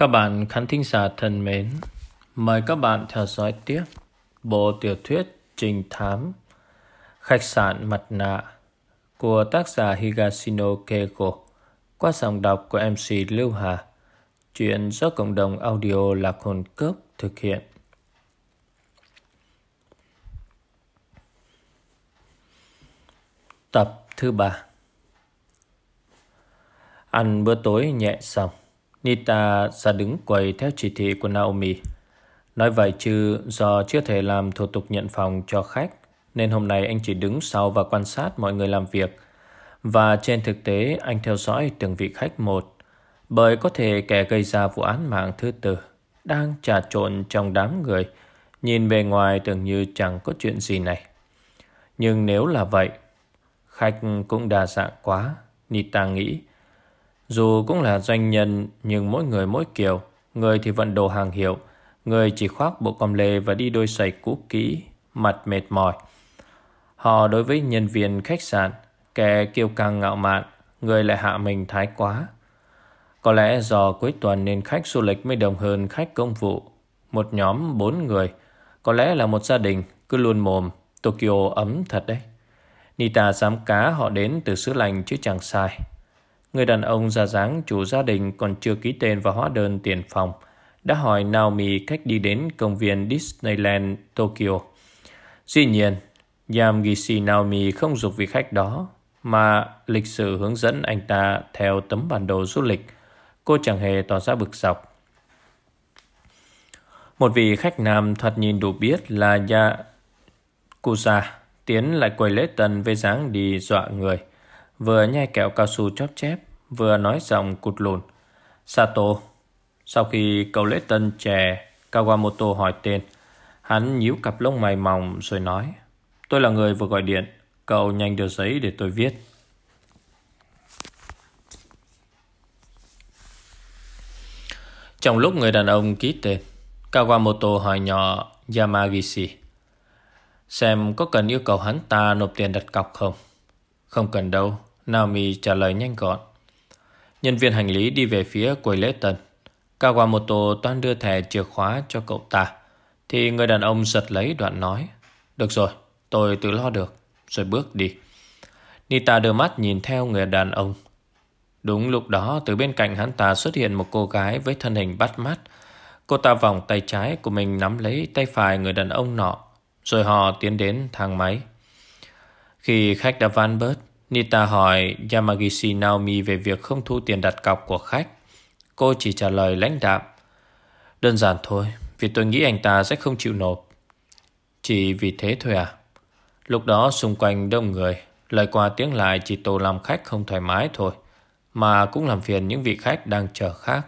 Các bạn khán thính giả thân mến, mời các bạn theo dõi tiếp bộ tiểu thuyết Trình Thám Khách sạn Mặt Nạ của tác giả Higashino Keiko qua giọng đọc của MC Lưu Hà. Chuyện do cộng đồng audio Lạc Hồn Cướp thực hiện. Tập thứ ba Ăn bữa tối nhẹ xong Nita ra đứng quầy theo chỉ thị của Naomi. Nói vậy chứ, do chưa thể làm thủ tục nhận phòng cho khách, nên hôm nay anh chỉ đứng sau và quan sát mọi người làm việc. Và trên thực tế, anh theo dõi từng vị khách một, bởi có thể kẻ gây ra vụ án mạng thứ tư đang trà trộn trong đám người nhìn bề ngoài tưởng như chẳng có chuyện gì này. Nhưng nếu là vậy, khách cũng đa dạng quá, Nita nghĩ dù cũng là doanh nhân nhưng mỗi người mỗi kiểu. Người thì vận đồ hàng hiệu, người chỉ khoác bộ com lê và đi đôi giày cũ kỹ, mặt mệt mỏi. Họ đối với nhân viên khách sạn, kẻ kiêu căng ngạo mạn, người lại hạ mình thái quá. Có lẽ do cuối tuần nên khách du lịch mới đồng hơn khách công vụ. Một nhóm bốn người, có lẽ là một gia đình, cứ luôn mồm, Tokyo ấm thật đấy. Nita dám cá họ đến từ xứ lành chứ chẳng sai. Người đàn ông già dáng chủ gia đình còn chưa ký tên vào hóa đơn tiền phòng đã hỏi Naomi cách đi đến công viên Disneyland Tokyo. Dĩ nhiên, Yamgishi Naomi không dục vị khách đó mà lịch sử hướng dẫn anh ta theo tấm bản đồ du lịch. Cô chẳng hề tỏ ra bực dọc. Một vị khách nam thoạt nhìn đủ biết là Yakuza tiến lại quầy lễ tân với dáng đi dọa người. Vừa nhai kẹo cao su chóp chép, Vừa nói giọng cụt lùn. Sato, Sau khi cậu lễ tân trẻ Kawamoto hỏi tên, Hắn nhíu cặp lông mày mỏng rồi nói, Tôi là người vừa gọi điện, Cậu nhanh đưa giấy để tôi viết. Trong lúc người đàn ông ký tên, Kawamoto hỏi nhỏ Yamagishi, Xem có cần yêu cầu hắn ta nộp tiền đặt cọc không? Không cần đâu Naomi trả lời nhanh gọn. Nhân viên hành lý đi về phía quầy lễ tân. Kawamoto toan đưa thẻ chìa khóa cho cậu ta. Thì người đàn ông giật lấy đoạn nói. Được rồi, tôi tự lo được. Rồi bước đi. Nita đưa mắt nhìn theo người đàn ông. Đúng lúc đó, từ bên cạnh hắn ta xuất hiện một cô gái với thân hình bắt mắt. Cô ta vòng tay trái của mình nắm lấy tay phải người đàn ông nọ. Rồi họ tiến đến thang máy. Khi khách đã van bớt, Nita hỏi Yamagishi Naomi về việc không thu tiền đặt cọc của khách. Cô chỉ trả lời lãnh đạm. Đơn giản thôi, vì tôi nghĩ anh ta sẽ không chịu nộp. Chỉ vì thế thôi à? Lúc đó xung quanh đông người, lời qua tiếng lại chỉ tổ làm khách không thoải mái thôi, mà cũng làm phiền những vị khách đang chờ khác.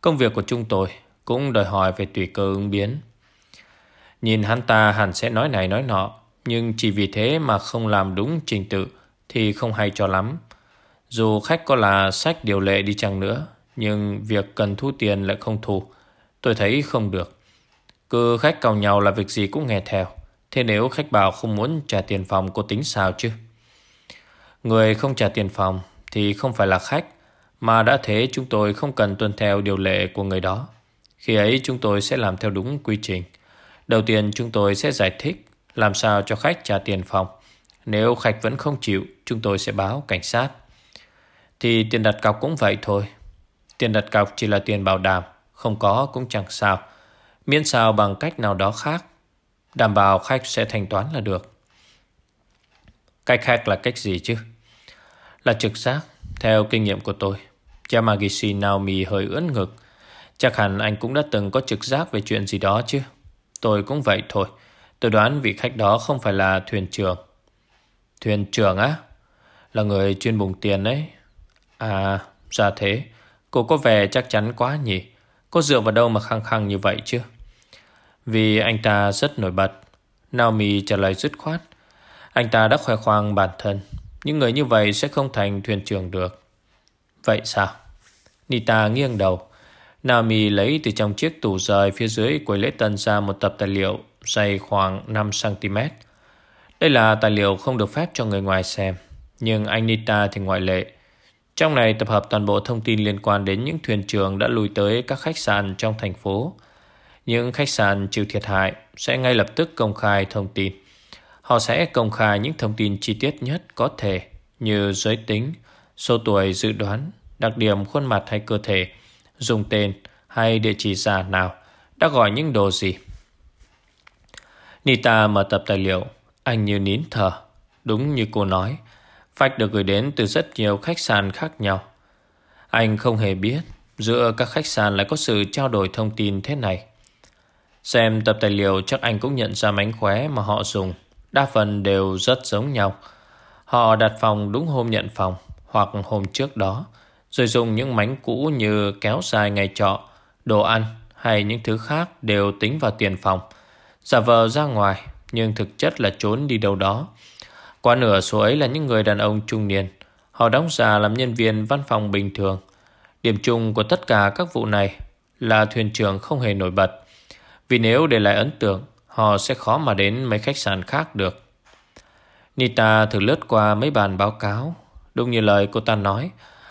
Công việc của chúng tôi cũng đòi hỏi về tùy cơ ứng biến. Nhìn hắn ta hẳn sẽ nói này nói nọ, nhưng chỉ vì thế mà không làm đúng trình tự thì không hay cho lắm. Dù khách có là sách điều lệ đi chăng nữa, nhưng việc cần thu tiền lại không thu. Tôi thấy không được. Cứ khách cào nhau là việc gì cũng nghe theo. Thế nếu khách bảo không muốn trả tiền phòng cô tính sao chứ? Người không trả tiền phòng thì không phải là khách, mà đã thế chúng tôi không cần tuân theo điều lệ của người đó. Khi ấy chúng tôi sẽ làm theo đúng quy trình. Đầu tiên chúng tôi sẽ giải thích làm sao cho khách trả tiền phòng. Nếu khách vẫn không chịu, chúng tôi sẽ báo cảnh sát. Thì tiền đặt cọc cũng vậy thôi. Tiền đặt cọc chỉ là tiền bảo đảm, không có cũng chẳng sao. Miễn sao bằng cách nào đó khác. Đảm bảo khách sẽ thanh toán là được. Cách khác là cách gì chứ? Là trực giác, theo kinh nghiệm của tôi. Yamagishi Naomi hơi ướn ngực. Chắc hẳn anh cũng đã từng có trực giác về chuyện gì đó chứ. Tôi cũng vậy thôi. Tôi đoán vị khách đó không phải là thuyền trưởng Thuyền trưởng á? Là người chuyên bùng tiền đấy. À, ra thế. Cô có vẻ chắc chắn quá nhỉ. cô dựa vào đâu mà khăng khăng như vậy chứ? Vì anh ta rất nổi bật. Naomi trả lời dứt khoát. Anh ta đã khoe khoang bản thân. Những người như vậy sẽ không thành thuyền trưởng được. Vậy sao? Nita nghiêng đầu. Naomi lấy từ trong chiếc tủ rời phía dưới quầy lễ tân ra một tập tài liệu dày khoảng 5cm. Đây là tài liệu không được phép cho người ngoài xem, nhưng anh Nita thì ngoại lệ. Trong này tập hợp toàn bộ thông tin liên quan đến những thuyền trưởng đã lùi tới các khách sạn trong thành phố. Những khách sạn chịu thiệt hại sẽ ngay lập tức công khai thông tin. Họ sẽ công khai những thông tin chi tiết nhất có thể như giới tính, số tuổi dự đoán, đặc điểm khuôn mặt hay cơ thể, dùng tên hay địa chỉ giả nào, đã gọi những đồ gì. Nita mở tập tài liệu, anh như nín thở. Đúng như cô nói, Phách được gửi đến từ rất nhiều khách sạn khác nhau. Anh không hề biết giữa các khách sạn lại có sự trao đổi thông tin thế này. Xem tập tài liệu chắc anh cũng nhận ra mánh khóe mà họ dùng. Đa phần đều rất giống nhau. Họ đặt phòng đúng hôm nhận phòng hoặc hôm trước đó, rồi dùng những mánh cũ như kéo dài ngày trọ, đồ ăn hay những thứ khác đều tính vào tiền phòng. Giả vờ ra ngoài, nhưng thực chất là trốn đi đâu đó. Qua nửa số ấy là những người đàn ông trung niên. Họ đóng giả làm nhân viên văn phòng bình thường. Điểm chung của tất cả các vụ này là thuyền trưởng không hề nổi bật. Vì nếu để lại ấn tượng, họ sẽ khó mà đến mấy khách sạn khác được. Nita thử lướt qua mấy bàn báo cáo. Đúng như lời cô ta nói,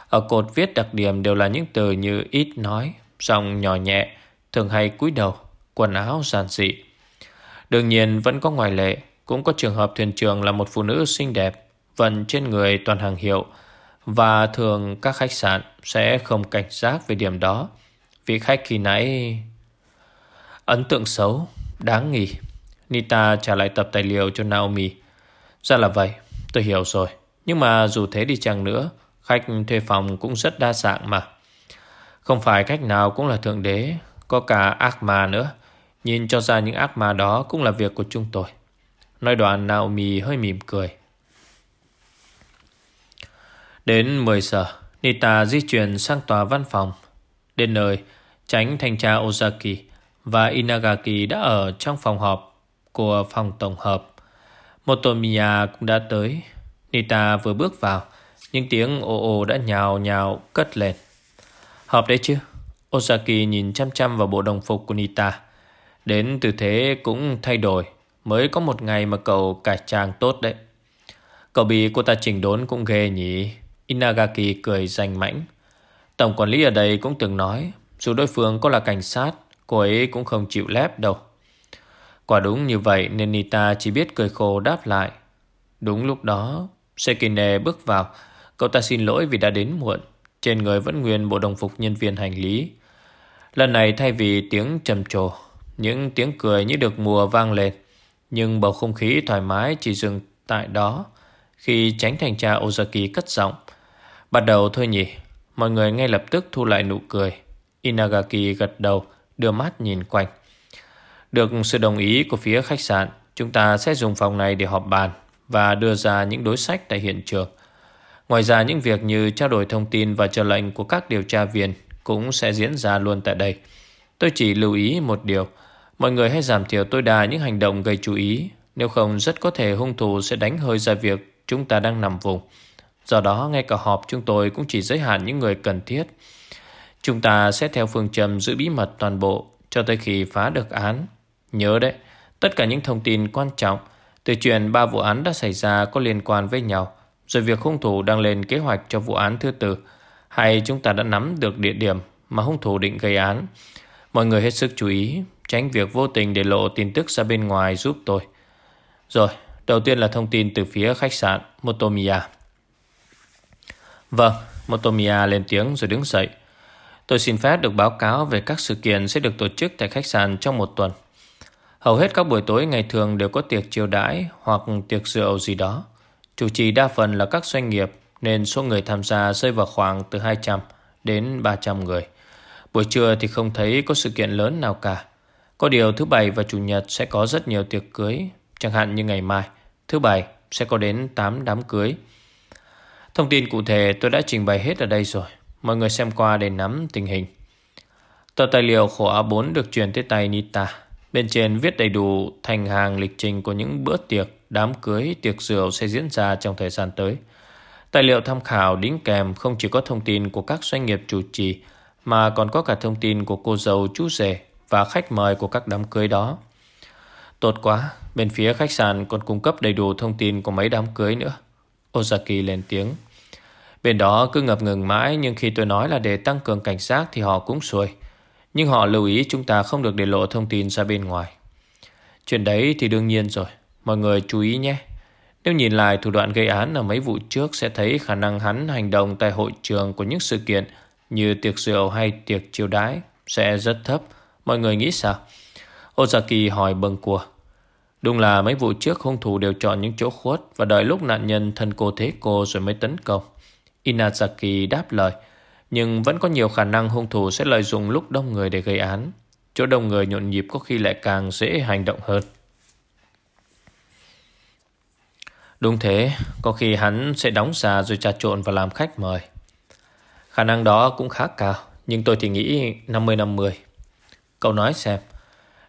ở cột viết đặc điểm đều là những từ như ít nói, giọng nhỏ nhẹ, thường hay cúi đầu, quần áo giản dị. Đương nhiên vẫn có ngoại lệ, cũng có trường hợp thuyền trưởng là một phụ nữ xinh đẹp, vận trên người toàn hàng hiệu, và thường các khách sạn sẽ không cảnh giác về điểm đó. Vị khách khi nãy... Ấn tượng xấu, đáng nghỉ. Nita trả lại tập tài liệu cho Naomi. Ra là vậy, tôi hiểu rồi. Nhưng mà dù thế đi chăng nữa, khách thuê phòng cũng rất đa dạng mà. Không phải cách nào cũng là thượng đế, có cả ác ma nữa. Nhìn cho ra những ác ma đó cũng là việc của chúng tôi. Nói đoạn Naomi hơi mỉm cười. Đến 10 giờ, Nita di chuyển sang tòa văn phòng. Đến nơi, tránh thanh tra Ozaki và Inagaki đã ở trong phòng họp của phòng tổng hợp. Motomiya cũng đã tới. Nita vừa bước vào, những tiếng ồ ồ đã nhào nhào cất lên. Họp đấy chứ? Ozaki nhìn chăm chăm vào bộ đồng phục của Nita. Đến tư thế cũng thay đổi. Mới có một ngày mà cậu cải trang tốt đấy. Cậu bị cô ta chỉnh đốn cũng ghê nhỉ. Inagaki cười danh mãnh. Tổng quản lý ở đây cũng từng nói, dù đối phương có là cảnh sát, cô ấy cũng không chịu lép đâu. Quả đúng như vậy nên Nita chỉ biết cười khổ đáp lại. Đúng lúc đó, Sekine bước vào. Cậu ta xin lỗi vì đã đến muộn. Trên người vẫn nguyên bộ đồng phục nhân viên hành lý. Lần này thay vì tiếng trầm trồ, những tiếng cười như được mùa vang lên. Nhưng bầu không khí thoải mái chỉ dừng tại đó khi tránh thành tra Ozaki cất giọng. Bắt đầu thôi nhỉ. Mọi người ngay lập tức thu lại nụ cười. Inagaki gật đầu, đưa mắt nhìn quanh. Được sự đồng ý của phía khách sạn, chúng ta sẽ dùng phòng này để họp bàn và đưa ra những đối sách tại hiện trường. Ngoài ra những việc như trao đổi thông tin và chờ lệnh của các điều tra viên cũng sẽ diễn ra luôn tại đây. Tôi chỉ lưu ý một điều, mọi người hãy giảm thiểu tối đa những hành động gây chú ý, nếu không rất có thể hung thủ sẽ đánh hơi ra việc chúng ta đang nằm vùng. Do đó ngay cả họp chúng tôi cũng chỉ giới hạn những người cần thiết. Chúng ta sẽ theo phương châm giữ bí mật toàn bộ cho tới khi phá được án. Nhớ đấy, tất cả những thông tin quan trọng từ chuyện ba vụ án đã xảy ra có liên quan với nhau, rồi việc hung thủ đang lên kế hoạch cho vụ án thứ tư, hay chúng ta đã nắm được địa điểm mà hung thủ định gây án. Mọi người hết sức chú ý, tránh việc vô tình để lộ tin tức ra bên ngoài giúp tôi. Rồi, đầu tiên là thông tin từ phía khách sạn Motomiya. Vâng, Motomiya lên tiếng rồi đứng dậy. Tôi xin phép được báo cáo về các sự kiện sẽ được tổ chức tại khách sạn trong một tuần. Hầu hết các buổi tối ngày thường đều có tiệc chiêu đãi hoặc tiệc rượu gì đó. Chủ trì đa phần là các doanh nghiệp nên số người tham gia rơi vào khoảng từ 200 đến 300 người. Buổi trưa thì không thấy có sự kiện lớn nào cả. Có điều thứ bảy và chủ nhật sẽ có rất nhiều tiệc cưới, chẳng hạn như ngày mai, thứ bảy sẽ có đến 8 đám cưới. Thông tin cụ thể tôi đã trình bày hết ở đây rồi. Mọi người xem qua để nắm tình hình. Tờ tài liệu khổ A4 được truyền tới tay Nita. Bên trên viết đầy đủ thành hàng lịch trình của những bữa tiệc, đám cưới, tiệc rượu sẽ diễn ra trong thời gian tới. Tài liệu tham khảo đính kèm không chỉ có thông tin của các doanh nghiệp chủ trì, mà còn có cả thông tin của cô dâu, chú rể và khách mời của các đám cưới đó. Tốt quá, bên phía khách sạn còn cung cấp đầy đủ thông tin của mấy đám cưới nữa. Ozaki lên tiếng. Bên đó cứ ngập ngừng mãi Nhưng khi tôi nói là để tăng cường cảnh giác Thì họ cũng xuôi Nhưng họ lưu ý chúng ta không được để lộ thông tin ra bên ngoài Chuyện đấy thì đương nhiên rồi Mọi người chú ý nhé Nếu nhìn lại thủ đoạn gây án ở mấy vụ trước Sẽ thấy khả năng hắn hành động tại hội trường của những sự kiện Như tiệc rượu hay tiệc chiêu đái Sẽ rất thấp Mọi người nghĩ sao? Ozaki hỏi bâng cua Đúng là mấy vụ trước hung thủ đều chọn những chỗ khuất Và đợi lúc nạn nhân thân cô thế cô rồi mới tấn công Inazaki đáp lời Nhưng vẫn có nhiều khả năng hung thủ sẽ lợi dụng lúc đông người để gây án Chỗ đông người nhộn nhịp có khi lại càng dễ hành động hơn Đúng thế, có khi hắn sẽ đóng xà rồi trà trộn và làm khách mời. Khả năng đó cũng khá cao, nhưng tôi thì nghĩ 50-50. Cậu nói xem,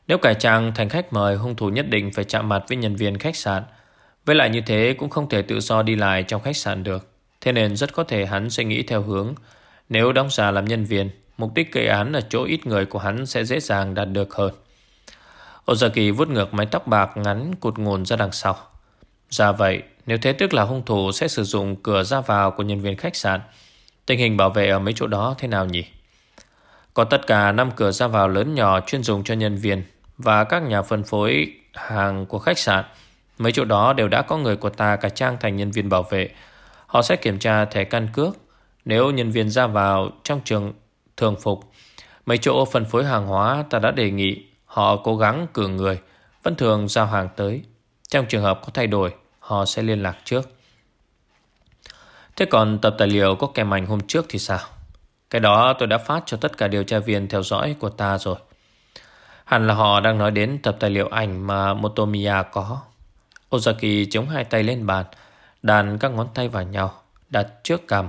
nếu cải trang thành khách mời, hung thủ nhất định phải chạm mặt với nhân viên khách sạn. Với lại như thế cũng không thể tự do đi lại trong khách sạn được. Thế nên rất có thể hắn sẽ nghĩ theo hướng. Nếu đóng giả làm nhân viên Mục đích gây án ở chỗ ít người của hắn Sẽ dễ dàng đạt được hơn. Ozaki vuốt ngược mái tóc bạc ngắn Cụt ngùn ra đằng sau. Ra vậy nếu thế tức là hung thủ Sẽ sử dụng cửa ra vào của nhân viên khách sạn. Tình hình bảo vệ ở mấy chỗ đó thế nào nhỉ? Có tất cả 5 cửa ra vào lớn nhỏ Chuyên dùng cho nhân viên Và các nhà phân phối hàng của khách sạn. Mấy chỗ đó đều đã có người của ta cả trang thành nhân viên bảo vệ. Họ sẽ kiểm tra thẻ căn cước. Nếu nhân viên ra vào trong trường thường phục, Mấy chỗ phân phối hàng hóa ta đã đề nghị Họ cố gắng cử người, Vẫn thường giao hàng tới. Trong trường hợp có thay đổi, Họ sẽ liên lạc trước. Thế còn tập tài liệu có kèm ảnh hôm trước thì sao? Cái đó tôi đã phát cho tất cả điều tra viên theo dõi của ta rồi. Hẳn là họ đang nói đến tập tài liệu ảnh mà Motomiya có. Ozaki chống hai tay lên bàn, đàn các ngón tay vào nhau, đặt trước cằm.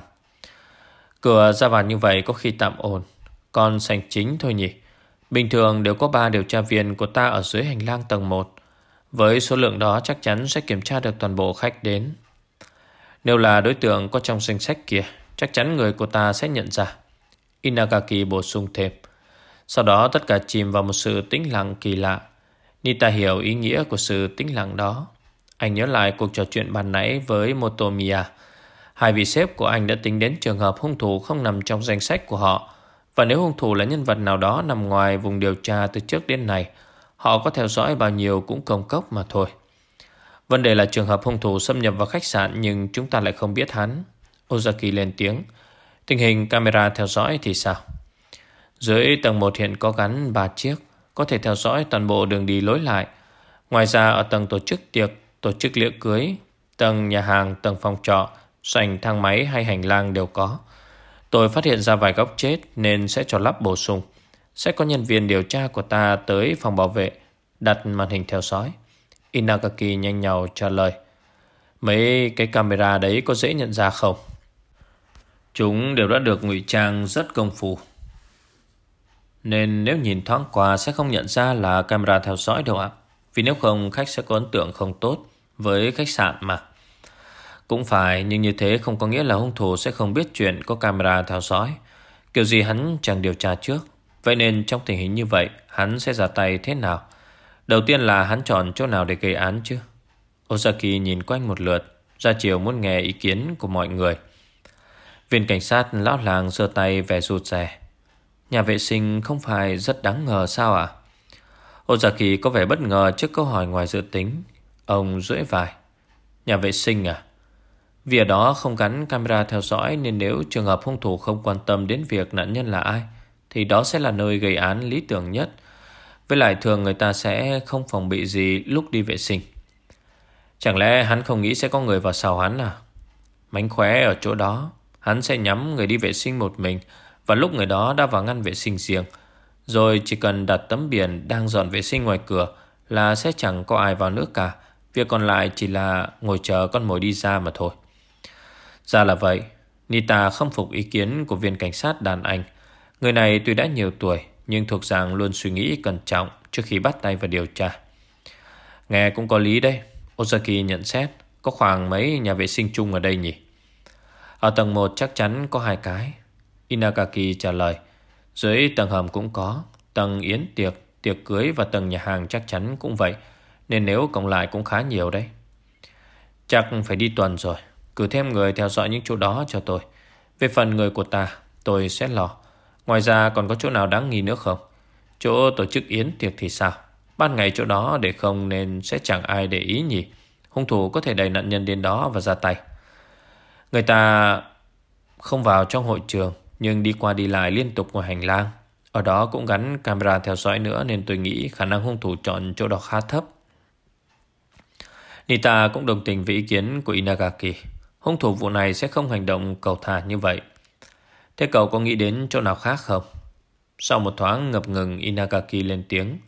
Cửa ra vào như vậy có khi tạm ổn, còn sành chính thôi nhỉ. Bình thường đều có ba điều tra viên của ta ở dưới hành lang tầng 1. Với số lượng đó chắc chắn sẽ kiểm tra được toàn bộ khách đến. Nếu là đối tượng có trong danh sách kia, chắc chắn người của ta sẽ nhận ra. Inagaki bổ sung thêm. Sau đó tất cả chìm vào một sự tĩnh lặng kỳ lạ. Nita hiểu ý nghĩa của sự tĩnh lặng đó. Anh nhớ lại cuộc trò chuyện bàn nãy với Motomiya. Hai vị sếp của anh đã tính đến trường hợp hung thủ không nằm trong danh sách của họ. Và nếu hung thủ là nhân vật nào đó nằm ngoài vùng điều tra từ trước đến nay, họ có theo dõi bao nhiêu cũng công cốc mà thôi. Vấn đề là trường hợp hung thủ xâm nhập vào khách sạn nhưng chúng ta lại không biết hắn. Ozaki lên tiếng. Tình hình camera theo dõi thì sao? Dưới tầng 1 hiện có gắn 3 chiếc, có thể theo dõi toàn bộ đường đi lối lại. Ngoài ra ở tầng tổ chức tiệc tổ chức lễ cưới, tầng nhà hàng, tầng phòng trọ, sảnh thang máy hay hành lang đều có. Tôi phát hiện ra vài góc chết nên sẽ cho lắp bổ sung. Sẽ có nhân viên điều tra của ta tới phòng bảo vệ, đặt màn hình theo dõi. Inagaki nhanh nhào trả lời. Mấy cái camera đấy có dễ nhận ra không? Chúng đều đã được ngụy trang rất công phu. Nên nếu nhìn thoáng qua sẽ không nhận ra là camera theo dõi đâu ạ. Vì nếu không khách sẽ có ấn tượng không tốt với khách sạn mà. Cũng phải, nhưng như thế không có nghĩa là hung thủ sẽ không biết chuyện có camera theo dõi. Kiểu gì hắn chẳng điều tra trước. Vậy nên trong tình hình như vậy, hắn sẽ ra tay thế nào? Đầu tiên là hắn chọn chỗ nào để gây án chứ? Ozaki nhìn quanh một lượt, ra chiều muốn nghe ý kiến của mọi người. Viên cảnh sát lão làng giơ tay vẻ rụt rè. Nhà vệ sinh không phải rất đáng ngờ sao ạ? À? Ozaki có vẻ bất ngờ trước câu hỏi ngoài dự tính. Ông rưỡi vài. Nhà vệ sinh à? Vì ở đó không gắn camera theo dõi nên nếu trường hợp hung thủ không quan tâm đến việc nạn nhân là ai, thì đó sẽ là nơi gây án lý tưởng nhất. Với lại thường người ta sẽ không phòng bị gì lúc đi vệ sinh. Chẳng lẽ hắn không nghĩ sẽ có người vào sau hắn à? Mánh khóe ở chỗ đó, hắn sẽ nhắm người đi vệ sinh một mình và lúc người đó đã vào ngăn vệ sinh riêng. Rồi chỉ cần đặt tấm biển đang dọn vệ sinh ngoài cửa là sẽ chẳng có ai vào nữa cả. Việc còn lại chỉ là ngồi chờ con mồi đi ra mà thôi. Ra là vậy, Nita không phục ý kiến của viên cảnh sát đàn anh. Người này tuy đã nhiều tuổi, nhưng thuộc dạng luôn suy nghĩ cẩn trọng trước khi bắt tay vào điều tra. Nghe cũng có lý đây. Ozaki nhận xét, có khoảng mấy nhà vệ sinh chung ở đây nhỉ? Ở tầng 1 chắc chắn có hai cái. Inagaki trả lời. Dưới tầng hầm cũng có, tầng yến tiệc, tiệc cưới và tầng nhà hàng chắc chắn cũng vậy. Nên nếu cộng lại cũng khá nhiều đấy. Chắc phải đi tuần rồi. Cử thêm người theo dõi những chỗ đó cho tôi. Về phần người của ta Tôi sẽ lo Ngoài ra còn có chỗ nào đáng nghi nữa không Chỗ tổ chức yến tiệc thì sao Ban ngày chỗ đó để không nên sẽ chẳng ai để ý nhỉ Hung thủ có thể đẩy nạn nhân đến đó và ra tay Người ta không vào trong hội trường, Nhưng đi qua đi lại liên tục ngoài hành lang. Ở đó cũng gắn camera theo dõi nữa Nên tôi nghĩ khả năng hung thủ chọn chỗ đó khá thấp. Nita cũng đồng tình với ý kiến của Inagaki. Hung thủ vụ này sẽ không hành động cầu thả như vậy. Thế cậu có nghĩ đến chỗ nào khác không? Sau một thoáng ngập ngừng, Inagaki lên tiếng.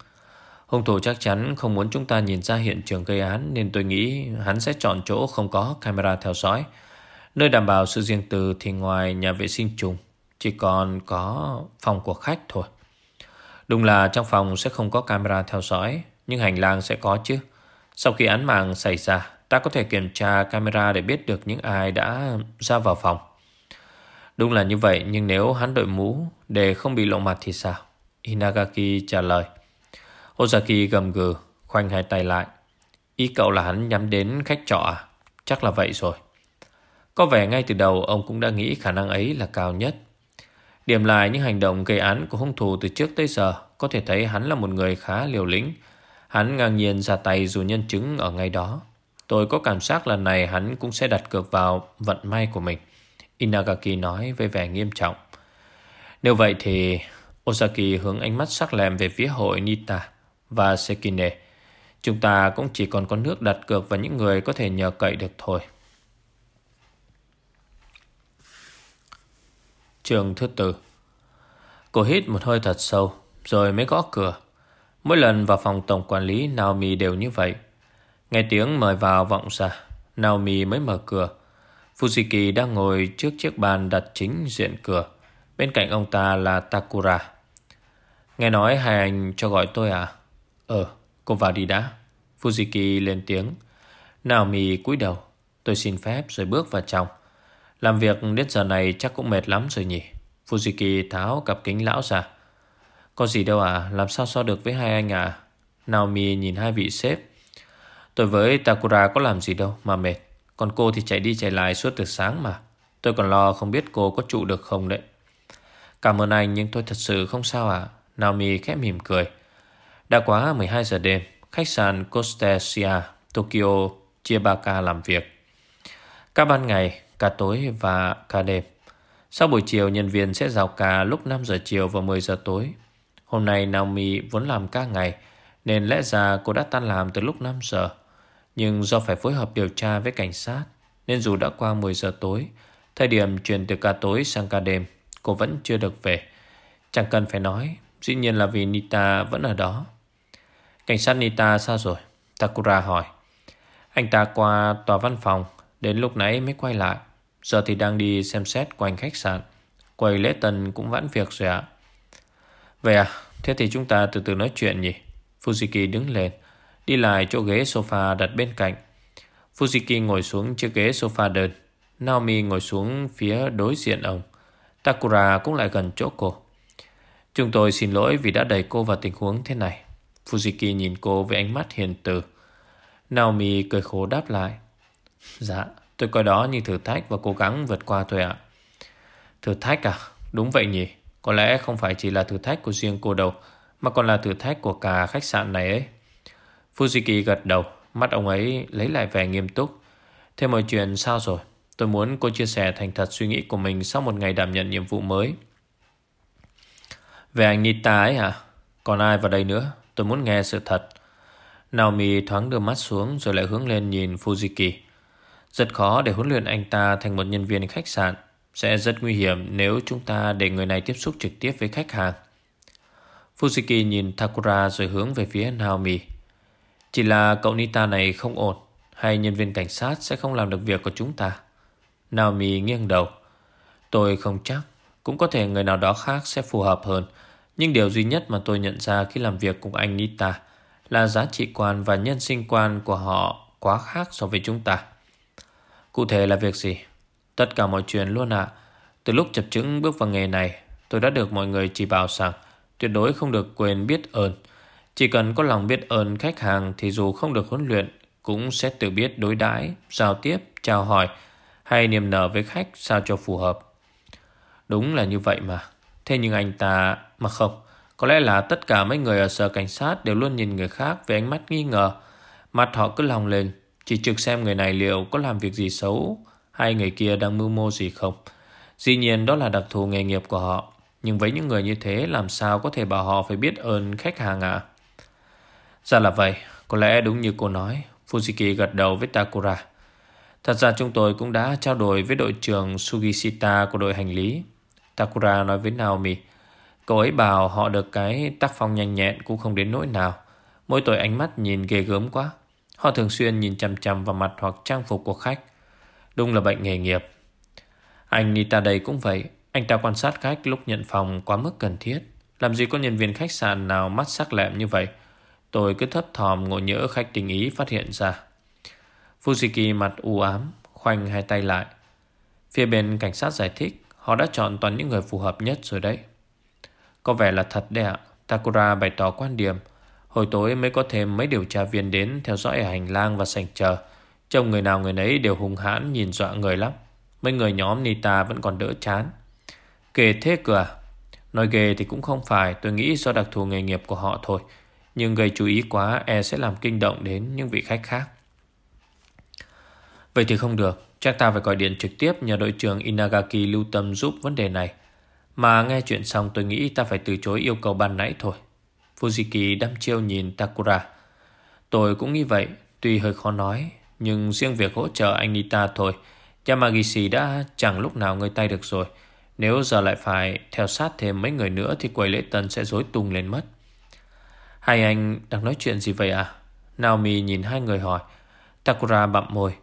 Hung thủ chắc chắn không muốn chúng ta nhìn ra hiện trường gây án, Nên tôi nghĩ hắn sẽ chọn chỗ không có camera theo dõi. Nơi đảm bảo sự riêng tư thì ngoài nhà vệ sinh chung Chỉ còn có phòng của khách thôi. Đúng là trong phòng sẽ không có camera theo dõi, Nhưng hành lang sẽ có chứ. Sau khi án mạng xảy ra, Ta có thể kiểm tra camera để biết được những ai đã ra vào phòng. Đúng là như vậy, Nhưng nếu hắn đội mũ Để không bị lộ mặt thì sao? Inagaki trả lời. Ozaki gầm gừ, Khoanh hai tay lại. Ý cậu là hắn nhắm đến khách trọ à? Chắc là vậy rồi. Có vẻ ngay từ đầu ông cũng đã nghĩ khả năng ấy là cao nhất Điểm lại những hành động gây án của hung thủ từ trước tới giờ, Có thể thấy hắn là một người khá liều lĩnh Hắn ngang nhiên ra tay dù nhân chứng ở ngay đó Tôi có cảm giác lần này hắn cũng sẽ đặt cược vào vận may của mình, Inagaki nói với vẻ nghiêm trọng Nếu vậy thì Osaki hướng ánh mắt sắc lẹm về phía hội Nita và Sekine. Chúng ta cũng chỉ còn có nước đặt cược vào những người có thể nhờ cậy được thôi. Trường thứ tư Cô hít một hơi thật sâu Rồi mới gõ cửa Mỗi lần vào phòng tổng quản lý Naomi đều như vậy Nghe tiếng mời vào vọng ra Naomi mới mở cửa Fujiki đang ngồi trước chiếc bàn đặt chính diện cửa Bên cạnh ông ta là Takura Nghe nói hai anh cho gọi tôi à Ờ, cô vào đi đã. Fujiki lên tiếng. Naomi cúi đầu. Tôi xin phép rồi bước vào trong. Làm việc đến giờ này chắc cũng mệt lắm rồi nhỉ. Fujiki tháo cặp kính lão ra. Có gì đâu à, làm sao so được với hai anh à? Naomi nhìn hai vị sếp. Tôi với Takura có làm gì đâu mà mệt. Còn cô thì chạy đi chạy lại suốt từ sáng mà. Tôi còn lo không biết cô có trụ được không đấy. Cảm ơn anh nhưng tôi thật sự không sao à. Naomi khẽ mỉm cười. Đã quá 12 giờ đêm, khách sạn Costesia, Tokyo chia ca làm việc. Các ban ngày, cả tối và cả đêm. Sau buổi chiều, nhân viên sẽ rào ca lúc 5 giờ chiều và 10 giờ tối. Hôm nay Naomi vốn làm ca ngày, nên lẽ ra cô đã tan làm từ lúc 5 giờ. Nhưng do phải phối hợp điều tra với cảnh sát, nên dù đã qua 10 giờ tối, thời điểm chuyển từ ca tối sang ca đêm, cô vẫn chưa được về. Chẳng cần phải nói, dĩ nhiên là vì Nita vẫn ở đó. Cảnh sát Nita sao rồi? Takura hỏi. Anh ta qua tòa văn phòng, đến lúc nãy mới quay lại. Giờ thì đang đi xem xét quanh khách sạn. Quầy lễ tân cũng vãn việc rồi ạ. Vậy à, thế thì chúng ta từ từ nói chuyện nhỉ? Fujiki đứng lên, đi lại chỗ ghế sofa đặt bên cạnh. Fujiki ngồi xuống chiếc ghế sofa đơn. Naomi ngồi xuống phía đối diện ông. Takura cũng lại gần chỗ cô. Chúng tôi xin lỗi vì đã đẩy cô vào tình huống thế này. Fujiki nhìn cô với ánh mắt hiền từ. Naomi cười khổ đáp lại. Dạ, tôi coi đó như thử thách và cố gắng vượt qua thôi ạ. Thử thách à? Đúng vậy nhỉ. Có lẽ không phải chỉ là thử thách của riêng cô đâu, mà còn là thử thách của cả khách sạn này ấy. Fujiki gật đầu, mắt ông ấy lấy lại vẻ nghiêm túc. Thế mọi chuyện sao rồi? Tôi muốn cô chia sẻ thành thật suy nghĩ của mình sau một ngày đảm nhận nhiệm vụ mới. Về anh Nita ấy hả? Còn ai vào đây nữa? Tôi muốn nghe sự thật. Naomi thoáng đưa mắt xuống rồi lại hướng lên nhìn Fujiki. Rất khó để huấn luyện anh ta thành một nhân viên khách sạn. Sẽ rất nguy hiểm nếu chúng ta để người này tiếp xúc trực tiếp với khách hàng. Fujiki nhìn Takura rồi hướng về phía Naomi. Chỉ là cậu Nita này không ổn, hay nhân viên cảnh sát sẽ không làm được việc của chúng ta. Naomi nghiêng đầu. Tôi không chắc, cũng có thể người nào đó khác sẽ phù hợp hơn. Nhưng điều duy nhất mà tôi nhận ra khi làm việc cùng anh Nita là giá trị quan và nhân sinh quan của họ quá khác so với chúng ta. Cụ thể là việc gì? Tất cả mọi chuyện luôn ạ. Từ lúc chập chứng bước vào nghề này, tôi đã được mọi người chỉ bảo rằng tuyệt đối không được quên biết ơn. Chỉ cần có lòng biết ơn khách hàng thì dù không được huấn luyện cũng sẽ tự biết đối đãi, giao tiếp, chào hỏi hay niềm nở với khách sao cho phù hợp. Đúng là như vậy mà. Thế nhưng anh ta... Mà không, có lẽ là tất cả mấy người ở sở cảnh sát đều luôn nhìn người khác với ánh mắt nghi ngờ. Mặt họ cứ lòng lên, chỉ trực xem người này liệu có làm việc gì xấu hay người kia đang mưu mô gì không. Dĩ nhiên đó là đặc thù nghề nghiệp của họ. Nhưng với những người như thế làm sao có thể bảo họ phải biết ơn khách hàng à? Ra là vậy, có lẽ đúng như cô nói. Fujiki gật đầu với Takura. Thật ra chúng tôi cũng đã trao đổi với đội trưởng Sugishita của đội hành lý. Takura nói với Naomi. Cậu ấy bảo họ được cái tác phong nhanh nhẹn cũng không đến nỗi nào. Mỗi tội ánh mắt nhìn ghê gớm quá. Họ thường xuyên nhìn chằm chằm vào mặt hoặc trang phục của khách. Đúng là bệnh nghề nghiệp. Anh Nita đây cũng vậy. Anh ta quan sát khách lúc nhận phòng quá mức cần thiết. Làm gì có nhân viên khách sạn nào mắt sắc lẹm như vậy. Tôi cứ thấp thòm ngộ nhỡ khách tình ý phát hiện ra. Fujiki mặt u ám, khoanh hai tay lại. Phía bên cảnh sát giải thích, họ đã chọn toàn những người phù hợp nhất rồi đấy. Có vẻ là thật đấy ạ. Takura bày tỏ quan điểm. Hồi tối mới có thêm mấy điều tra viên đến theo dõi ở hành lang và sảnh chờ. Trông người nào người nấy đều hung hãn nhìn dọa người lắm. Mấy người nhóm Nita vẫn còn đỡ chán. Kể thế cửa? À? Nói ghê thì cũng không phải, tôi nghĩ do đặc thù nghề nghiệp của họ thôi. Nhưng gây chú ý quá e sẽ làm kinh động đến những vị khách khác. Vậy thì không được, chắc ta phải gọi điện trực tiếp nhờ đội trưởng Inagaki lưu tâm giúp vấn đề này. Mà nghe chuyện xong tôi nghĩ ta phải từ chối yêu cầu ban nãy thôi. Fujiki đăm chiêu nhìn Takura. Tôi cũng nghĩ vậy, tuy hơi khó nói, nhưng riêng việc hỗ trợ anh Nita thôi, Yamagishi đã chẳng lúc nào ngơi tay được rồi. Nếu giờ lại phải theo sát thêm mấy người nữa thì quầy lễ tân sẽ rối tung lên mất. Hai anh đang nói chuyện gì vậy à? Naomi nhìn hai người hỏi. Takura bặm môi.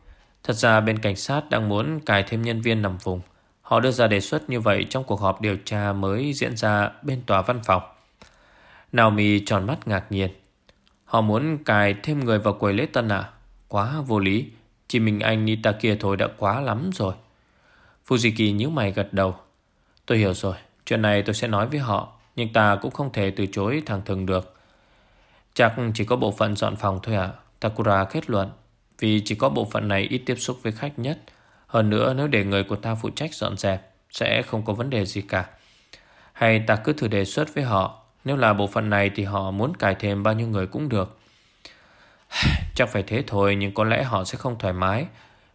Thật ra bên cảnh sát đang muốn cài thêm nhân viên nằm vùng. Họ đưa ra đề xuất như vậy trong cuộc họp điều tra mới diễn ra bên tòa văn phòng. Naomi tròn mắt ngạc nhiên. Họ muốn cài thêm người vào quầy lễ tân à? Quá vô lý. Chỉ mình anh Nita kia thôi đã quá lắm rồi. Fujiki nhíu mày gật đầu. Tôi hiểu rồi. Chuyện này tôi sẽ nói với họ. Nhưng ta cũng không thể từ chối thằng thường được. Chắc chỉ có bộ phận dọn phòng thôi à? Takura kết luận. Vì chỉ có bộ phận này ít tiếp xúc với khách nhất. Hơn nữa, nếu để người của ta phụ trách dọn dẹp, Sẽ không có vấn đề gì cả Hay ta cứ thử đề xuất với họ nếu là bộ phận này thì họ muốn cài thêm bao nhiêu người cũng được. Chắc phải thế thôi, Nhưng có lẽ họ sẽ không thoải mái.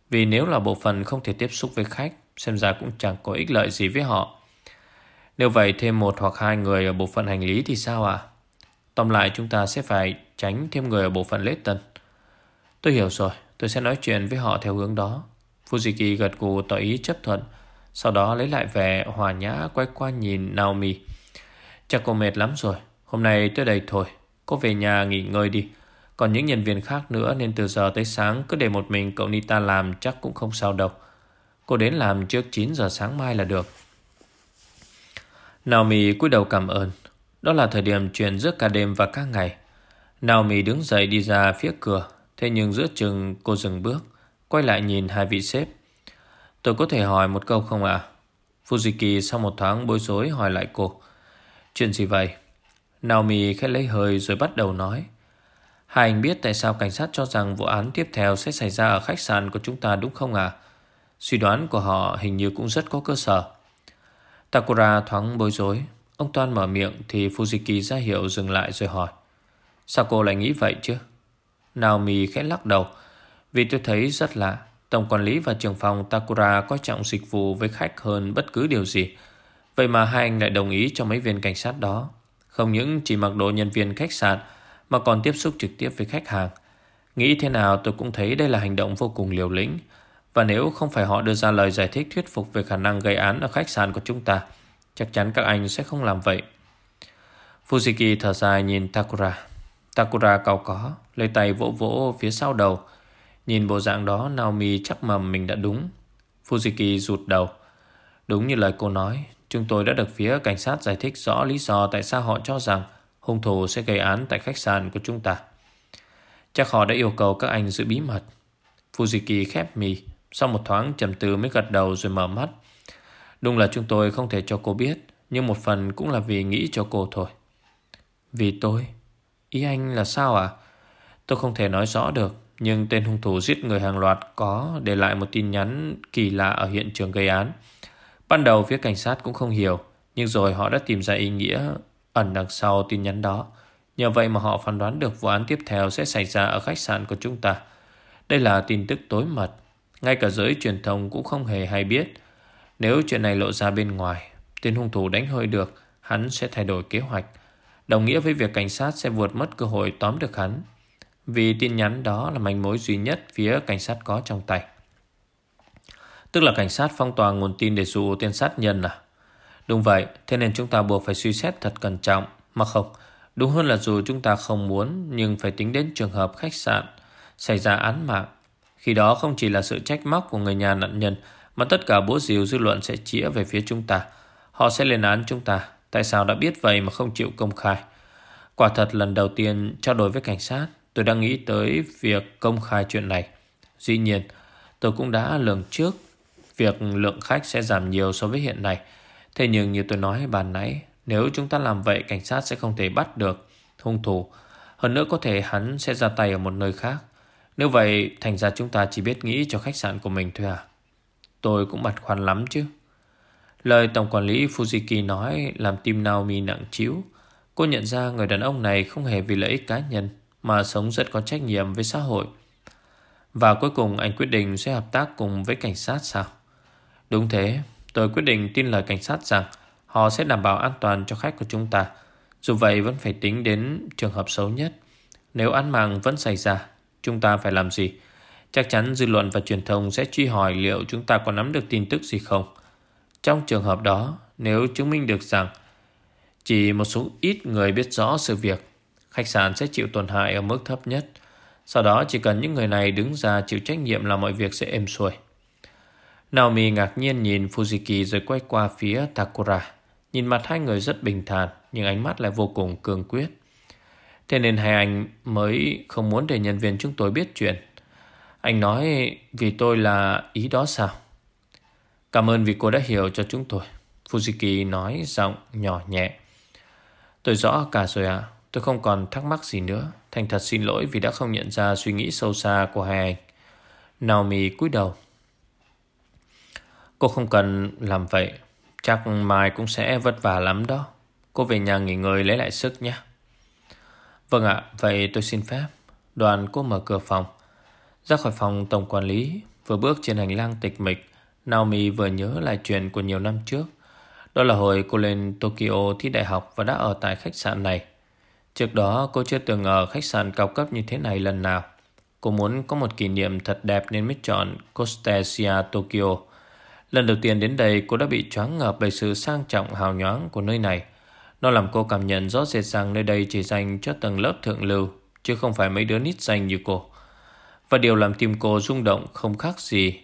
Vì nếu là bộ phận không thể tiếp xúc với khách, Xem ra cũng chẳng có ích lợi gì với họ. Nếu vậy thêm một hoặc hai người Ở bộ phận hành lý thì sao ạ? À? Tóm lại chúng ta sẽ phải tránh thêm người ở bộ phận lễ tân. Tôi hiểu rồi, Tôi sẽ nói chuyện với họ theo hướng đó. Fujiki gật gù tỏ ý chấp thuận, Sau đó lấy lại vẻ hòa nhã Quay qua nhìn Naomi. Chắc cô mệt lắm rồi. Hôm nay tới đây thôi. Cô về nhà nghỉ ngơi đi. Còn những nhân viên khác nữa Nên từ giờ tới sáng cứ để một mình cậu Nita làm Chắc cũng không sao đâu. Cô đến làm trước 9 giờ sáng mai là được. Naomi cúi đầu cảm ơn. Đó là thời điểm chuyển giữa cả đêm và các ngày. Naomi đứng dậy đi ra phía cửa. Thế nhưng giữa chừng, cô dừng bước, Quay lại nhìn hai vị sếp. Tôi có thể hỏi một câu không ạ? À? Fujiki sau một thoáng bối rối hỏi lại cô. Chuyện gì vậy Naomi khẽ lấy hơi rồi bắt đầu nói Hai anh biết tại sao cảnh sát cho rằng vụ án tiếp theo sẽ xảy ra ở khách sạn của chúng ta đúng không à? Suy đoán của họ hình như cũng rất có cơ sở. Takura thoáng bối rối. Ông Toan mở miệng thì Fujiki ra hiệu dừng lại rồi hỏi. Sao cô lại nghĩ vậy chứ? Naomi khẽ lắc đầu. Vì tôi thấy rất lạ, Tổng quản lý và trưởng phòng Takura Có trọng dịch vụ với khách hơn bất cứ điều gì Vậy mà hai anh lại đồng ý cho mấy viên cảnh sát đó. Không những chỉ mặc đồ nhân viên khách sạn, Mà còn tiếp xúc trực tiếp với khách hàng. Nghĩ thế nào tôi cũng thấy đây là hành động vô cùng liều lĩnh. Và nếu không phải họ đưa ra lời giải thích thuyết phục Về khả năng gây án ở khách sạn của chúng ta, Chắc chắn các anh sẽ không làm vậy. Fujiki thở dài nhìn Takura. Takura cao có, Lấy tay vỗ vỗ phía sau đầu. Nhìn bộ dạng đó, Naomi chắc mầm mình đã đúng. Fujiki rụt đầu. Đúng như lời cô nói Chúng tôi đã được phía cảnh sát giải thích rõ lý do Tại sao họ cho rằng hung thủ sẽ gây án tại khách sạn của chúng ta. Chắc họ đã yêu cầu các anh giữ bí mật. Fujiki khép mì, Sau một thoáng trầm tư mới gật đầu rồi mở mắt. Đúng là chúng tôi không thể cho cô biết, Nhưng một phần cũng là vì nghĩ cho cô thôi. Vì tôi? Ý anh là sao à Tôi không thể nói rõ được, nhưng tên hung thủ giết người hàng loạt có để lại một tin nhắn kỳ lạ ở hiện trường gây án. Ban đầu phía cảnh sát cũng không hiểu, Nhưng rồi họ đã tìm ra ý nghĩa ẩn đằng sau tin nhắn đó. Nhờ vậy mà họ phán đoán được vụ án tiếp theo sẽ xảy ra ở khách sạn của chúng ta. Đây là tin tức tối mật, Ngay cả giới truyền thông cũng không hề hay biết. Nếu chuyện này lộ ra bên ngoài, Tên hung thủ đánh hơi được, Hắn sẽ thay đổi kế hoạch. Đồng nghĩa với việc cảnh sát sẽ vượt mất cơ hội tóm được hắn, Vì tin nhắn đó là manh mối duy nhất phía cảnh sát có trong tay. Tức là cảnh sát phong tỏa nguồn tin để dụ tên sát nhân à? Đúng vậy, Thế nên chúng ta buộc phải suy xét thật cẩn trọng. Mà không, Đúng hơn là dù chúng ta không muốn, Nhưng phải tính đến trường hợp khách sạn Xảy ra án mạng. Khi đó không chỉ là sự trách móc của người nhà nạn nhân, Mà tất cả bố diều dư luận sẽ chĩa về phía chúng ta. Họ sẽ lên án chúng ta. Tại sao đã biết vậy mà không chịu công khai? Quả thật lần đầu tiên trao đổi với cảnh sát, Tôi đang nghĩ tới việc công khai chuyện này. Dĩ nhiên, Tôi cũng đã lường trước Việc lượng khách sẽ giảm nhiều so với hiện nay Thế nhưng như tôi nói bàn nãy, Nếu chúng ta làm vậy, cảnh sát sẽ không thể bắt được hung thủ Hơn nữa có thể hắn sẽ ra tay ở một nơi khác Nếu vậy, thành ra chúng ta chỉ biết nghĩ cho khách sạn của mình thôi à Tôi cũng mặt khoan lắm chứ Lời tổng quản lý Fujiki nói làm tim Naomi nặng chiếu. Cô nhận ra người đàn ông này không hề vì lợi ích cá nhân, mà sống rất có trách nhiệm với xã hội. Và cuối cùng anh quyết định sẽ hợp tác cùng với cảnh sát sao? Đúng thế, tôi quyết định tin lời cảnh sát rằng họ sẽ đảm bảo an toàn cho khách của chúng ta. Dù vậy vẫn phải tính đến trường hợp xấu nhất. Nếu án mạng vẫn xảy ra, chúng ta phải làm gì? Chắc chắn dư luận và truyền thông sẽ truy hỏi liệu chúng ta có nắm được tin tức gì không. Trong trường hợp đó, nếu chứng minh được rằng chỉ một số ít người biết rõ sự việc, khách sạn sẽ chịu tổn hại ở mức thấp nhất. Sau đó chỉ cần những người này đứng ra chịu trách nhiệm là mọi việc sẽ êm xuôi. Naomi ngạc nhiên nhìn Fujiki rồi quay qua phía Takura. Nhìn mặt hai người rất bình thản, nhưng ánh mắt lại vô cùng cường quyết. Thế nên hai anh mới không muốn để nhân viên chúng tôi biết chuyện. Anh nói vì tôi là ý đó sao? Cảm ơn vì cô đã hiểu cho chúng tôi. Fujiki nói giọng nhỏ nhẹ. Tôi rõ cả rồi ạ. À. Tôi không còn thắc mắc gì nữa. Thành thật xin lỗi vì đã không nhận ra suy nghĩ sâu xa của hai anh. Naomi cúi đầu. Cô không cần làm vậy. Chắc mai cũng sẽ vất vả lắm đó. Cô về nhà nghỉ ngơi lấy lại sức nhé. Vâng ạ, vậy tôi xin phép. Đoàn cô mở cửa phòng. Ra khỏi phòng tổng quản lý, vừa bước trên hành lang tịch mịch, Naomi vừa nhớ lại chuyện của nhiều năm trước. Đó là hồi cô lên Tokyo thi đại học và đã ở tại khách sạn này. Trước đó cô chưa từng ở khách sạn cao cấp như thế này lần nào. Cô muốn có một kỷ niệm thật đẹp nên mới chọn Costesia Tokyo. Lần đầu tiên đến đây cô đã bị choáng ngợp bởi sự sang trọng hào nhoáng của nơi này. Nó làm cô cảm nhận rõ rệt rằng nơi đây chỉ dành cho tầng lớp thượng lưu, chứ không phải mấy đứa nít danh như cô. Và điều làm tim cô rung động không khác gì.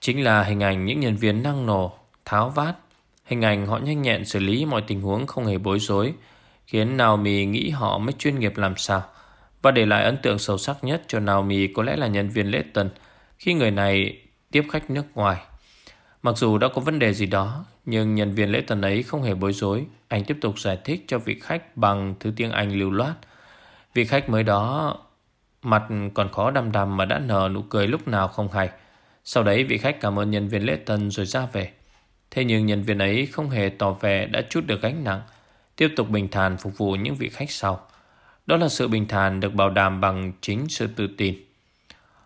Chính là hình ảnh những nhân viên năng nổ, tháo vát. Hình ảnh họ nhanh nhẹn xử lý mọi tình huống không hề bối rối, khiến Naomi nghĩ họ mới chuyên nghiệp làm sao. Và để lại ấn tượng sâu sắc nhất cho Naomi có lẽ là nhân viên lễ tân khi người này tiếp khách nước ngoài. Mặc dù đã có vấn đề gì đó, nhưng nhân viên lễ tân ấy không hề bối rối. Anh tiếp tục giải thích cho vị khách bằng thứ tiếng Anh lưu loát. Vị khách mới đó mặt còn khó đăm đăm mà đã nở nụ cười lúc nào không hay. Sau đấy vị khách cảm ơn nhân viên lễ tân rồi ra về. Thế nhưng nhân viên ấy không hề tỏ vẻ đã chút được gánh nặng, tiếp tục bình thản phục vụ những vị khách sau. Đó là sự bình thản được bảo đảm bằng chính sự tự tin.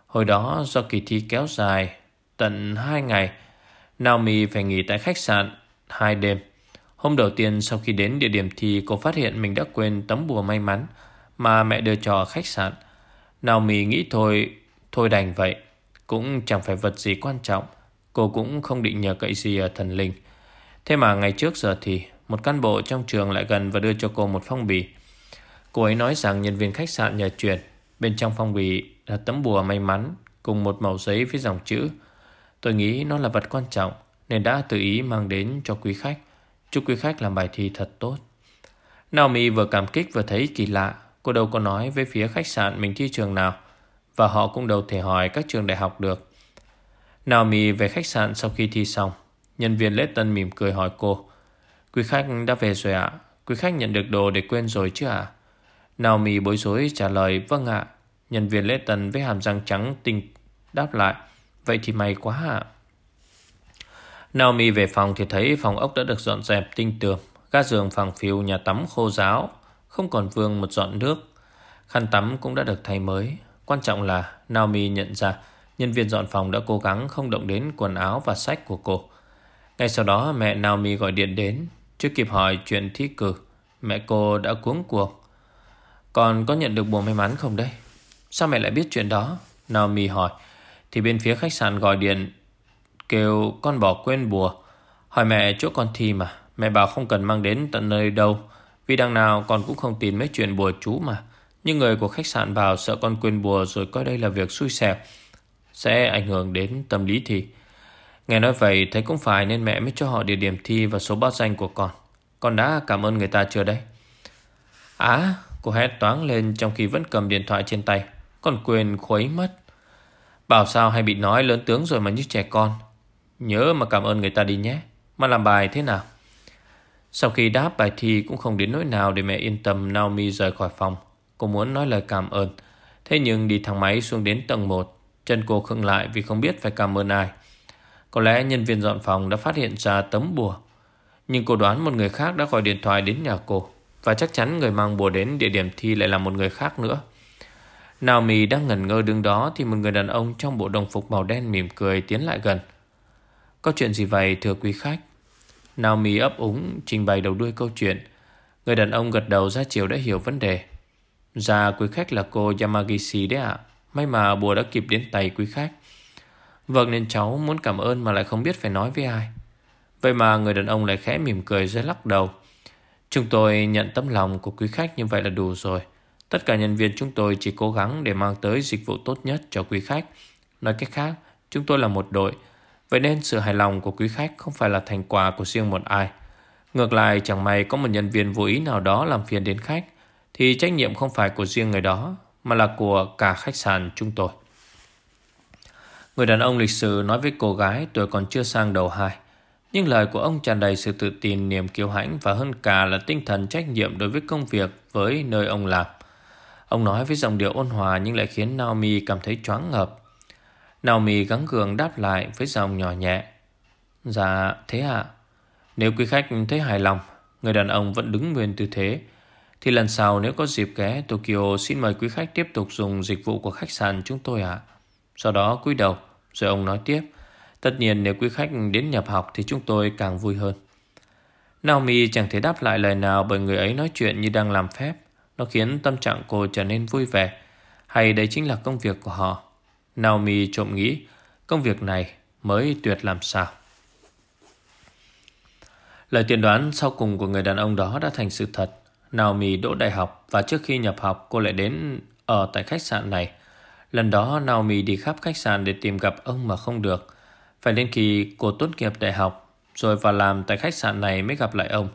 Hồi đó do kỳ thi kéo dài tận 2 ngày, Naomi phải nghỉ tại khách sạn 2 đêm. Hôm đầu tiên sau khi đến địa điểm thi cô phát hiện mình đã quên tấm bùa may mắn mà mẹ đưa cho khách sạn. Naomi nghĩ thôi, thôi đành vậy. Cũng chẳng phải vật gì quan trọng Cô cũng không định nhờ cậy gì ở thần linh Thế mà ngày trước giờ thì Một cán bộ trong trường lại gần và đưa cho cô một phong bì Cô ấy nói rằng nhân viên khách sạn nhờ chuyển Bên trong phong bì là tấm bùa may mắn Cùng một màu giấy với dòng chữ Tôi nghĩ nó là vật quan trọng, Nên đã tự ý mang đến cho quý khách Chúc quý khách làm bài thi thật tốt Naomi vừa cảm kích vừa thấy kỳ lạ Cô đâu có nói với phía khách sạn mình thi trường nào, và họ cũng đâu thể hỏi các trường đại học được. Naomi về khách sạn sau khi thi xong. Nhân viên lễ tân mỉm cười hỏi cô. Quý khách đã về rồi ạ. Quý khách nhận được đồ để quên rồi chứ ạ? Naomi bối rối trả lời vâng ạ. Nhân viên lễ tân với hàm răng trắng tinh đáp lại. Vậy thì may quá ạ. Naomi về phòng thì thấy phòng ốc đã được dọn dẹp tinh tường. Ga giường phẳng phiu nhà tắm khô ráo, không còn vương một giọt nước. Khăn tắm cũng đã được thay mới. Quan trọng là Naomi nhận ra nhân viên dọn phòng đã cố gắng không động đến quần áo và sách của cô. Ngay sau đó mẹ Naomi gọi điện đến. Chưa kịp hỏi chuyện thi cử, mẹ cô đã cuống cuộc. Còn có nhận được bùa may mắn không đây? Sao mẹ lại biết chuyện đó? Naomi hỏi. Thì bên phía khách sạn gọi điện kêu con bỏ quên bùa. Hỏi mẹ chỗ con thi mà. Mẹ bảo không cần mang đến tận nơi đâu. Vì đằng nào con cũng không tin mấy chuyện bùa chú mà. Nhưng người của khách sạn vào sợ con quên bùa rồi coi đây là việc xui xẻo. Sẽ ảnh hưởng đến tâm lý thi. Nghe nói vậy thấy cũng phải nên mẹ mới cho họ địa điểm thi và số báo danh của con. Con đã cảm ơn người ta chưa đấy? Á, cô hét toáng lên trong khi vẫn cầm điện thoại trên tay. Con quên khuấy mất. Bảo sao hay bị nói lớn tướng rồi mà như trẻ con. Nhớ mà cảm ơn người ta đi nhé. Mà làm bài thế nào? Sau khi đáp bài thi cũng không đến nỗi nào để mẹ yên tâm Naomi rời khỏi phòng. Cô muốn nói lời cảm ơn. Thế nhưng đi thang máy xuống đến tầng 1, chân cô khựng lại vì không biết phải cảm ơn ai. Có lẽ nhân viên dọn phòng đã phát hiện ra tấm bùa. Nhưng cô đoán một người khác đã gọi điện thoại đến nhà cô. Và chắc chắn người mang bùa đến địa điểm thi lại là một người khác nữa. Naomi đang ngẩn ngơ đứng đó thì một người đàn ông trong bộ đồng phục màu đen mỉm cười tiến lại gần. Có chuyện gì vậy, thưa quý khách? Naomi ấp úng, trình bày đầu đuôi câu chuyện. Người đàn ông gật đầu ra chiều đã hiểu vấn đề. Dạ quý khách là cô Yamagishi đấy ạ. May mà bùa đã kịp đến tay quý khách. Vâng nên cháu muốn cảm ơn mà lại không biết phải nói với ai. Vậy mà người đàn ông lại khẽ mỉm cười rồi lắc đầu. Chúng tôi nhận tấm lòng của quý khách như vậy là đủ rồi. Tất cả nhân viên chúng tôi chỉ cố gắng để mang tới dịch vụ tốt nhất cho quý khách. Nói cách khác, chúng tôi là một đội. Vậy nên sự hài lòng của quý khách không phải là thành quả của riêng một ai. Ngược lại, chẳng may có một nhân viên vô ý nào đó làm phiền đến khách, thì trách nhiệm không phải của riêng người đó, mà là của cả khách sạn chúng tôi. Người đàn ông lịch sử nói với cô gái tuổi còn chưa sang đầu hai. Nhưng lời của ông tràn đầy sự tự tin, niềm kiêu hãnh và hơn cả là tinh thần trách nhiệm đối với công việc với nơi ông làm. Ông nói với giọng điệu ôn hòa nhưng lại khiến Naomi cảm thấy choáng ngợp. Naomi gắng gượng đáp lại với giọng nhỏ nhẹ. Dạ, thế ạ. À? Nếu quý khách thấy hài lòng, người đàn ông vẫn đứng nguyên tư thế, thì lần sau nếu có dịp ghé Tokyo xin mời quý khách tiếp tục dùng dịch vụ của khách sạn chúng tôi ạ. Sau đó cúi đầu, rồi ông nói tiếp. Tất nhiên nếu quý khách đến nhập học thì chúng tôi càng vui hơn. Naomi chẳng thể đáp lại lời nào bởi người ấy nói chuyện như đang làm phép. Nó khiến tâm trạng cô trở nên vui vẻ. Hay đây chính là công việc của họ. Naomi trộm nghĩ công việc này mới tuyệt làm sao. Lời tiên đoán sau cùng của người đàn ông đó đã thành sự thật. Naomi đỗ đại học và trước khi nhập học cô lại đến ở tại khách sạn này. Lần đó Naomi đi khắp khách sạn để tìm gặp ông mà không được. Phải đến khi cô tốt nghiệp đại học rồi vào làm tại khách sạn này mới gặp lại ông.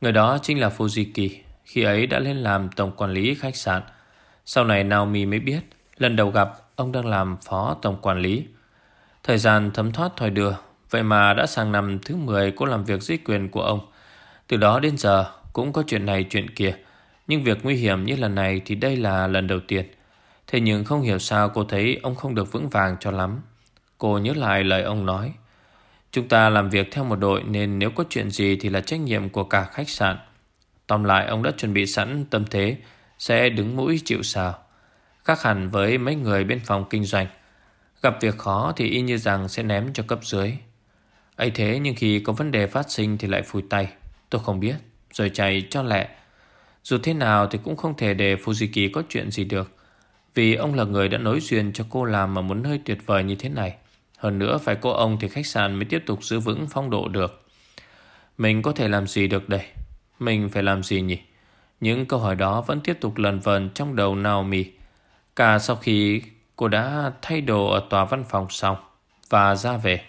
Người đó chính là Fujiki, khi ấy đã lên làm tổng quản lý khách sạn. Sau này Naomi mới biết, lần đầu gặp ông đang làm phó tổng quản lý. Thời gian thấm thoát thòi đưa, vậy mà đã sang năm thứ 10 cô làm việc dưới quyền của ông. Từ đó đến giờ cũng có chuyện này chuyện kia, nhưng việc nguy hiểm như lần này thì đây là lần đầu tiên. Thế nhưng không hiểu sao cô thấy ông không được vững vàng cho lắm. Cô nhớ lại lời ông nói. Chúng ta làm việc theo một đội nên nếu có chuyện gì thì là trách nhiệm của cả khách sạn. Tóm lại, ông đã chuẩn bị sẵn tâm thế, sẽ đứng mũi chịu sào. Khác hẳn với mấy người bên phòng kinh doanh. Gặp việc khó thì y như rằng sẽ ném cho cấp dưới. ấy thế nhưng khi có vấn đề phát sinh thì lại phủi tay. Tôi không biết. Rồi chạy cho lẹ. Dù thế nào thì cũng không thể để Fujiki có chuyện gì được. Vì ông là người đã nối duyên cho cô làm mà muốn hơi tuyệt vời như thế này. Hơn nữa phải cô ông thì khách sạn mới tiếp tục giữ vững phong độ được. Mình có thể làm gì được đây? Mình phải làm gì nhỉ? Những câu hỏi đó vẫn tiếp tục lần vần trong đầu Naomi. Cả sau khi cô đã thay đồ ở tòa văn phòng xong và ra về.